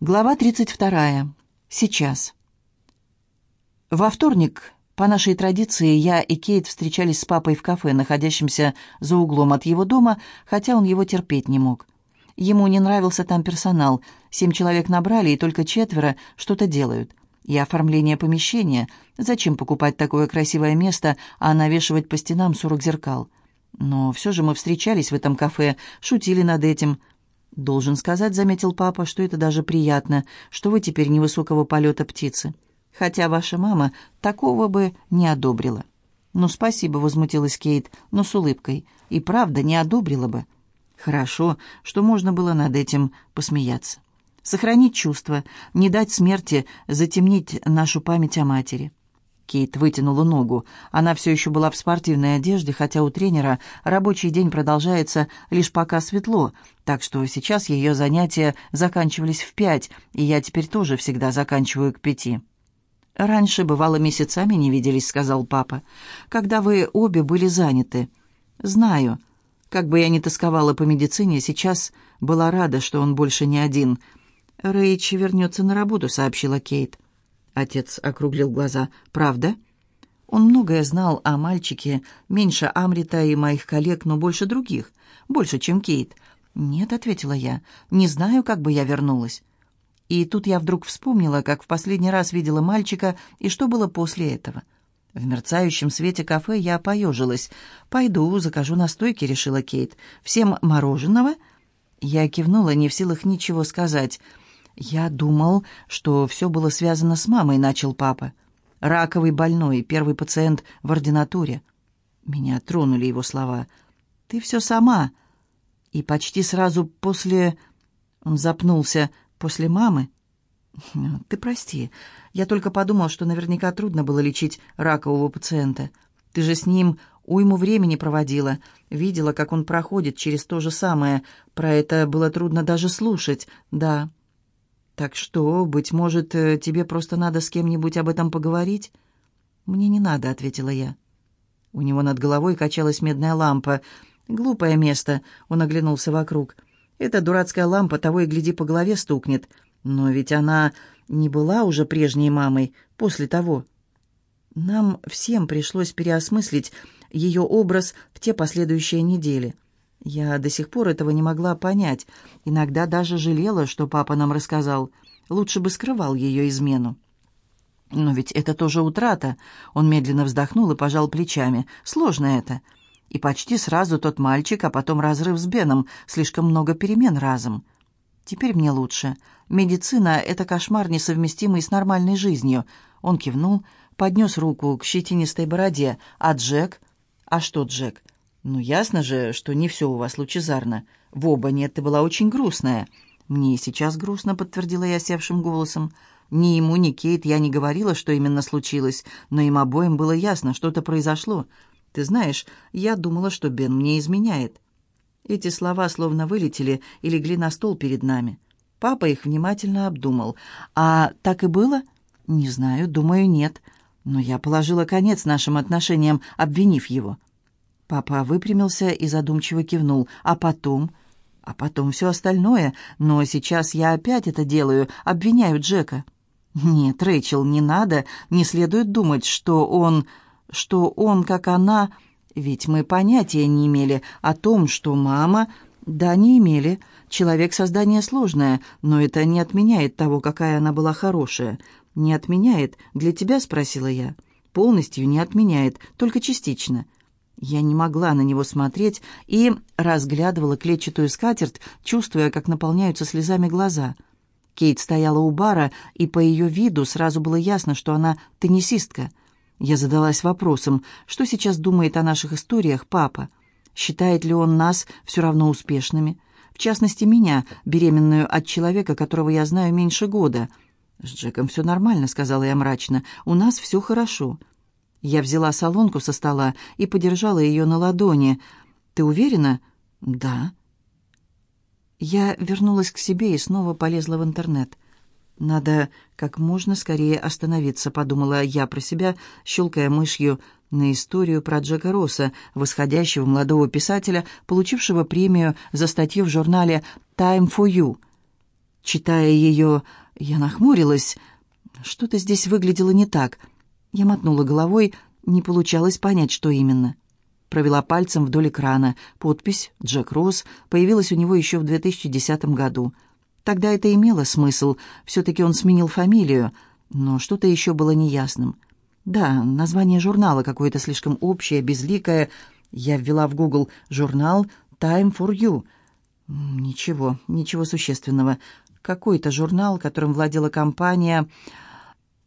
Глава 32. Сейчас. Во вторник, по нашей традиции, я и Кейт встречались с папой в кафе, находящемся за углом от его дома, хотя он его терпеть не мог. Ему не нравился там персонал. Семь человек набрали, и только четверо что-то делают. И оформление помещения. Зачем покупать такое красивое место, а навешивать по стенам сорок зеркал? Но все же мы встречались в этом кафе, шутили над этим – «Должен сказать», — заметил папа, — «что это даже приятно, что вы теперь невысокого полета птицы. Хотя ваша мама такого бы не одобрила». «Ну, спасибо», — возмутилась Кейт, но с улыбкой. «И правда не одобрила бы». «Хорошо, что можно было над этим посмеяться. Сохранить чувства, не дать смерти затемнить нашу память о матери». Кейт вытянула ногу. Она все еще была в спортивной одежде, хотя у тренера рабочий день продолжается лишь пока светло, так что сейчас ее занятия заканчивались в пять, и я теперь тоже всегда заканчиваю к пяти. «Раньше, бывало, месяцами не виделись», — сказал папа, — «когда вы обе были заняты». «Знаю. Как бы я ни тосковала по медицине, сейчас была рада, что он больше не один». «Рэйчи вернется на работу», — сообщила Кейт. Отец округлил глаза. «Правда?» Он многое знал о мальчике, меньше Амрита и моих коллег, но больше других, больше, чем Кейт. «Нет», — ответила я, — «не знаю, как бы я вернулась». И тут я вдруг вспомнила, как в последний раз видела мальчика и что было после этого. В мерцающем свете кафе я поежилась. «Пойду, закажу настойки», — решила Кейт. «Всем мороженого?» Я кивнула, не в силах ничего сказать. «Я думал, что все было связано с мамой», — начал папа. «Раковый больной, первый пациент в ординатуре». Меня тронули его слова. «Ты все сама». И почти сразу после... Он запнулся. «После мамы?» «Ты прости. Я только подумал, что наверняка трудно было лечить ракового пациента. Ты же с ним уйму времени проводила. Видела, как он проходит через то же самое. Про это было трудно даже слушать. Да». «Так что, быть может, э, тебе просто надо с кем-нибудь об этом поговорить?» «Мне не надо», — ответила я. У него над головой качалась медная лампа. «Глупое место», — он оглянулся вокруг. «Эта дурацкая лампа того и гляди по голове стукнет. Но ведь она не была уже прежней мамой после того». Нам всем пришлось переосмыслить ее образ в те последующие недели. Я до сих пор этого не могла понять. Иногда даже жалела, что папа нам рассказал. Лучше бы скрывал ее измену. Но ведь это тоже утрата. Он медленно вздохнул и пожал плечами. Сложно это. И почти сразу тот мальчик, а потом разрыв с Беном. Слишком много перемен разом. Теперь мне лучше. Медицина — это кошмар, несовместимый с нормальной жизнью. Он кивнул, поднес руку к щетинистой бороде. А Джек? А что Джек? «Ну, ясно же, что не все у вас лучезарно. В оба нет, ты была очень грустная». «Мне и сейчас грустно», — подтвердила я севшим голосом. «Ни ему, ни Кейт я не говорила, что именно случилось, но им обоим было ясно, что-то произошло. Ты знаешь, я думала, что Бен мне изменяет». Эти слова словно вылетели и легли на стол перед нами. Папа их внимательно обдумал. «А так и было?» «Не знаю, думаю, нет. Но я положила конец нашим отношениям, обвинив его». Папа выпрямился и задумчиво кивнул. «А потом?» «А потом все остальное. Но сейчас я опять это делаю, обвиняю Джека». «Нет, Рэйчел, не надо. Не следует думать, что он... что он, как она...» «Ведь мы понятия не имели о том, что мама...» «Да, не имели. Человек создание сложное, но это не отменяет того, какая она была хорошая». «Не отменяет? Для тебя?» — спросила я. «Полностью не отменяет, только частично». Я не могла на него смотреть и разглядывала клетчатую скатерть, чувствуя, как наполняются слезами глаза. Кейт стояла у бара, и по ее виду сразу было ясно, что она теннисистка. Я задалась вопросом, что сейчас думает о наших историях папа? Считает ли он нас все равно успешными? В частности, меня, беременную от человека, которого я знаю меньше года. «С Джеком все нормально», — сказала я мрачно. «У нас все хорошо». Я взяла солонку со стола и подержала ее на ладони. «Ты уверена?» «Да». Я вернулась к себе и снова полезла в интернет. «Надо как можно скорее остановиться», — подумала я про себя, щелкая мышью на историю про Джека Росса, восходящего молодого писателя, получившего премию за статью в журнале «Time for You». Читая ее, я нахмурилась. Что-то здесь выглядело не так. Я мотнула головой, не получалось понять, что именно. Провела пальцем вдоль экрана. Подпись «Джек Росс» появилась у него еще в 2010 году. Тогда это имело смысл. Все-таки он сменил фамилию. Но что-то еще было неясным. Да, название журнала какое-то слишком общее, безликое. Я ввела в Google журнал «Time for You». Ничего, ничего существенного. Какой-то журнал, которым владела компания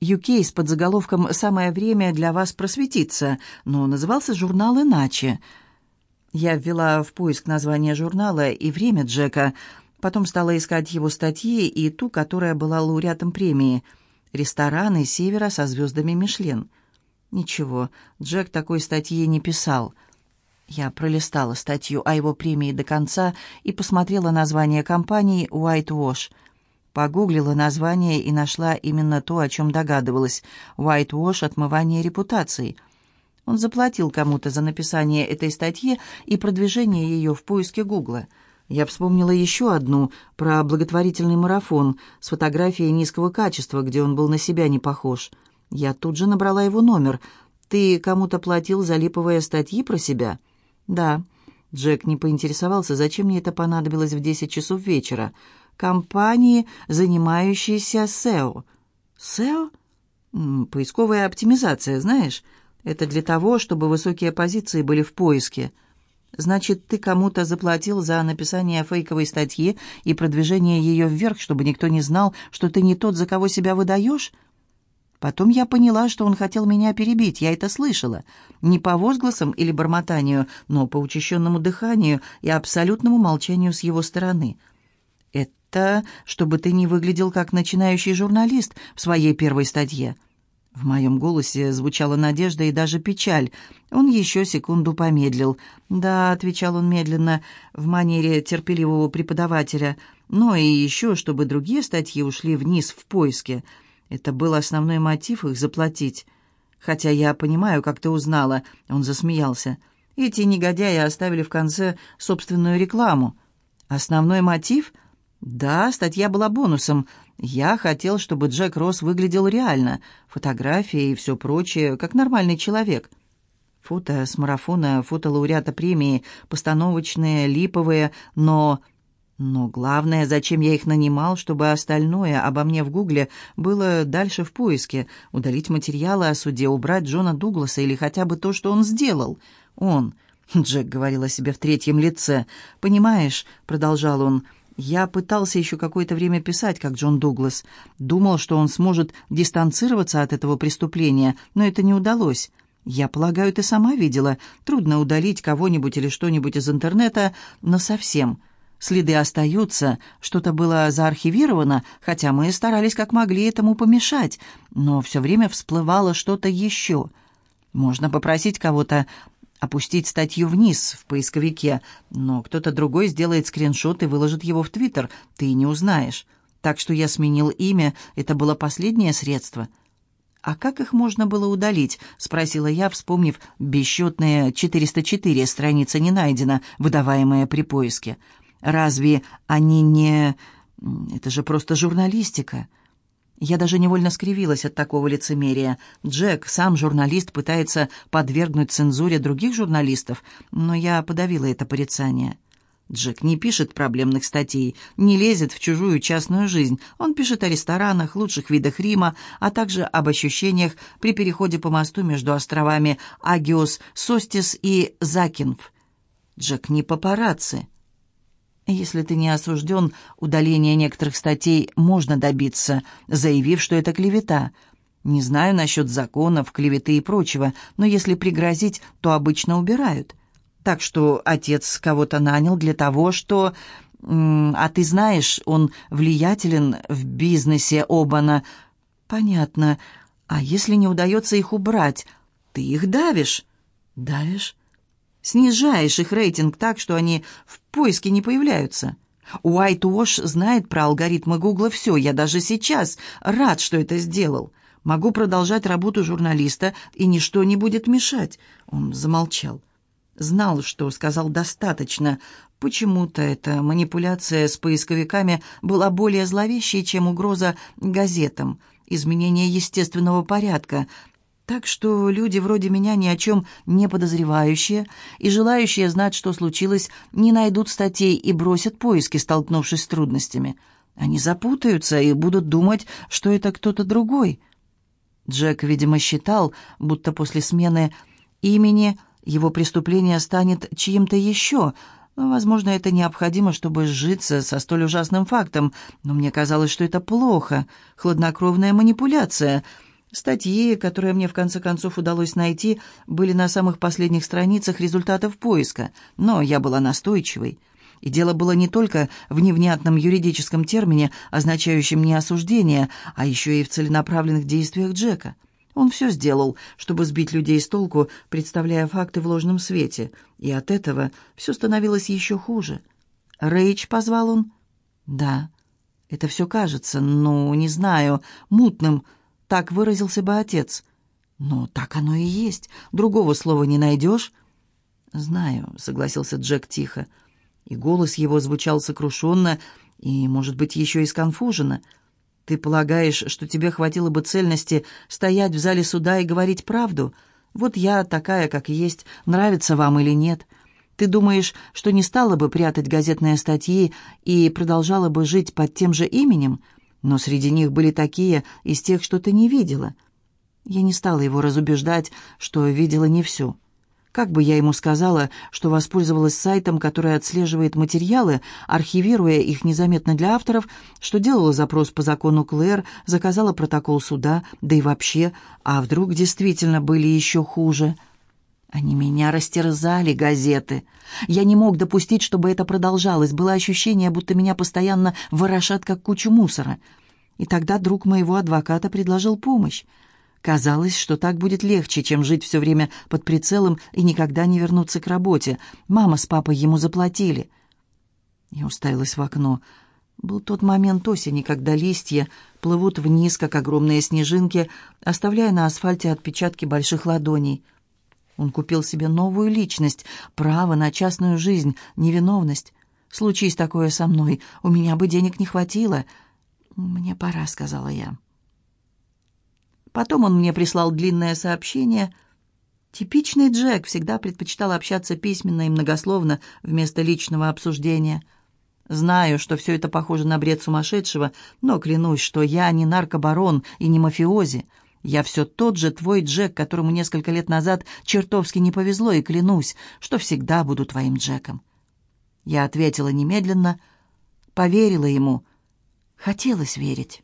UK с подзаголовком «Самое время для вас просветиться», но назывался журнал иначе. Я ввела в поиск название журнала и время Джека, потом стала искать его статьи и ту, которая была лауреатом премии «Рестораны Севера со звездами Мишлен». Ничего, Джек такой статьи не писал. Я пролистала статью о его премии до конца и посмотрела название компании «Whitewash». Погуглила название и нашла именно то, о чем догадывалась. «Whitewash» — отмывание репутации. Он заплатил кому-то за написание этой статьи и продвижение ее в поиске Гугла. Я вспомнила еще одну про благотворительный марафон с фотографией низкого качества, где он был на себя не похож. Я тут же набрала его номер. «Ты кому-то платил за липовые статьи про себя?» «Да». Джек не поинтересовался, зачем мне это понадобилось в десять часов вечера компании, занимающейся SEO. SEO? Поисковая оптимизация, знаешь? Это для того, чтобы высокие позиции были в поиске. Значит, ты кому-то заплатил за написание фейковой статьи и продвижение ее вверх, чтобы никто не знал, что ты не тот, за кого себя выдаешь? Потом я поняла, что он хотел меня перебить, я это слышала. Не по возгласам или бормотанию, но по учащенному дыханию и абсолютному молчанию с его стороны — это чтобы ты не выглядел как начинающий журналист в своей первой статье». В моем голосе звучала надежда и даже печаль. Он еще секунду помедлил. «Да», — отвечал он медленно, в манере терпеливого преподавателя, «но и еще, чтобы другие статьи ушли вниз в поиске. Это был основной мотив их заплатить. Хотя я понимаю, как ты узнала», — он засмеялся. «Эти негодяи оставили в конце собственную рекламу». «Основной мотив?» Да, статья была бонусом. Я хотел, чтобы Джек Росс выглядел реально. Фотографии и все прочее, как нормальный человек. Фото с марафона, фото лауреата премии, постановочные, липовые, но... Но главное, зачем я их нанимал, чтобы остальное обо мне в Гугле было дальше в поиске, удалить материалы о суде, убрать Джона Дугласа или хотя бы то, что он сделал. Он... Джек говорил о себе в третьем лице. «Понимаешь», — продолжал он, — я пытался еще какое-то время писать, как Джон Дуглас. Думал, что он сможет дистанцироваться от этого преступления, но это не удалось. Я полагаю, ты сама видела. Трудно удалить кого-нибудь или что-нибудь из интернета, но совсем. Следы остаются, что-то было заархивировано, хотя мы старались как могли этому помешать, но все время всплывало что-то еще. Можно попросить кого-то опустить статью вниз в поисковике, но кто-то другой сделает скриншот и выложит его в Твиттер, ты не узнаешь. Так что я сменил имя, это было последнее средство. «А как их можно было удалить?» — спросила я, вспомнив бесчетные 404 страницы не найдено, выдаваемые при поиске. «Разве они не... Это же просто журналистика!» Я даже невольно скривилась от такого лицемерия. Джек, сам журналист, пытается подвергнуть цензуре других журналистов, но я подавила это порицание. Джек не пишет проблемных статей, не лезет в чужую частную жизнь. Он пишет о ресторанах, лучших видах Рима, а также об ощущениях при переходе по мосту между островами Агиос, Состис и Закинф. Джек не папарацци. Если ты не осужден, удаление некоторых статей можно добиться, заявив, что это клевета. Не знаю насчет законов, клеветы и прочего, но если пригрозить, то обычно убирают. Так что отец кого-то нанял для того, что... А ты знаешь, он влиятелен в бизнесе Обана. Понятно. А если не удается их убрать, ты их давишь? Давишь? Снижаешь их рейтинг так, что они в поиске не появляются. Уайт-Уош знает про алгоритмы Гугла все. Я даже сейчас рад, что это сделал. Могу продолжать работу журналиста, и ничто не будет мешать. Он замолчал. Знал, что сказал достаточно. Почему-то эта манипуляция с поисковиками была более зловещей, чем угроза газетам, изменение естественного порядка. Так что люди вроде меня ни о чем не подозревающие и желающие знать, что случилось, не найдут статей и бросят поиски, столкнувшись с трудностями. Они запутаются и будут думать, что это кто-то другой. Джек, видимо, считал, будто после смены имени его преступление станет чьим-то еще. Возможно, это необходимо, чтобы сжиться со столь ужасным фактом, но мне казалось, что это плохо. Хладнокровная манипуляция. Статьи, которые мне в конце концов удалось найти, были на самых последних страницах результатов поиска, но я была настойчивой. И дело было не только в невнятном юридическом термине, означающем не осуждение, а еще и в целенаправленных действиях Джека. Он все сделал, чтобы сбить людей с толку, представляя факты в ложном свете, и от этого все становилось еще хуже. «Рэйч», — позвал он? «Да». «Это все кажется, ну, не знаю, мутным», — так выразился бы отец. «Но так оно и есть, другого слова не найдешь». «Знаю», — согласился Джек тихо, и голос его звучал сокрушенно и, может быть, еще и сконфуженно — ты полагаешь, что тебе хватило бы цельности стоять в зале суда и говорить правду? Вот я такая, как есть, нравится вам или нет. Ты думаешь, что не стала бы прятать газетные статьи и продолжала бы жить под тем же именем? Но среди них были такие из тех, что ты не видела. Я не стала его разубеждать, что видела не все. Как бы я ему сказала, что воспользовалась сайтом, который отслеживает материалы, архивируя их незаметно для авторов, что делала запрос по закону Клэр, заказала протокол суда, да и вообще, а вдруг действительно были еще хуже? Они меня растерзали, газеты. Я не мог допустить, чтобы это продолжалось. Было ощущение, будто меня постоянно ворошат, как кучу мусора. И тогда друг моего адвоката предложил помощь. Казалось, что так будет легче, чем жить все время под прицелом и никогда не вернуться к работе. Мама с папой ему заплатили. Я уставилась в окно. Был тот момент осени, когда листья плывут вниз, как огромные снежинки, оставляя на асфальте отпечатки больших ладоней. Он купил себе новую личность, право на частную жизнь, невиновность. Случись такое со мной, у меня бы денег не хватило. «Мне пора», — сказала я. Потом он мне прислал длинное сообщение. Типичный Джек всегда предпочитал общаться письменно и многословно вместо личного обсуждения. Знаю, что все это похоже на бред сумасшедшего, но клянусь, что я не наркобарон и не мафиози. Я все тот же твой Джек, которому несколько лет назад чертовски не повезло, и клянусь, что всегда буду твоим Джеком. Я ответила немедленно, поверила ему. Хотелось верить.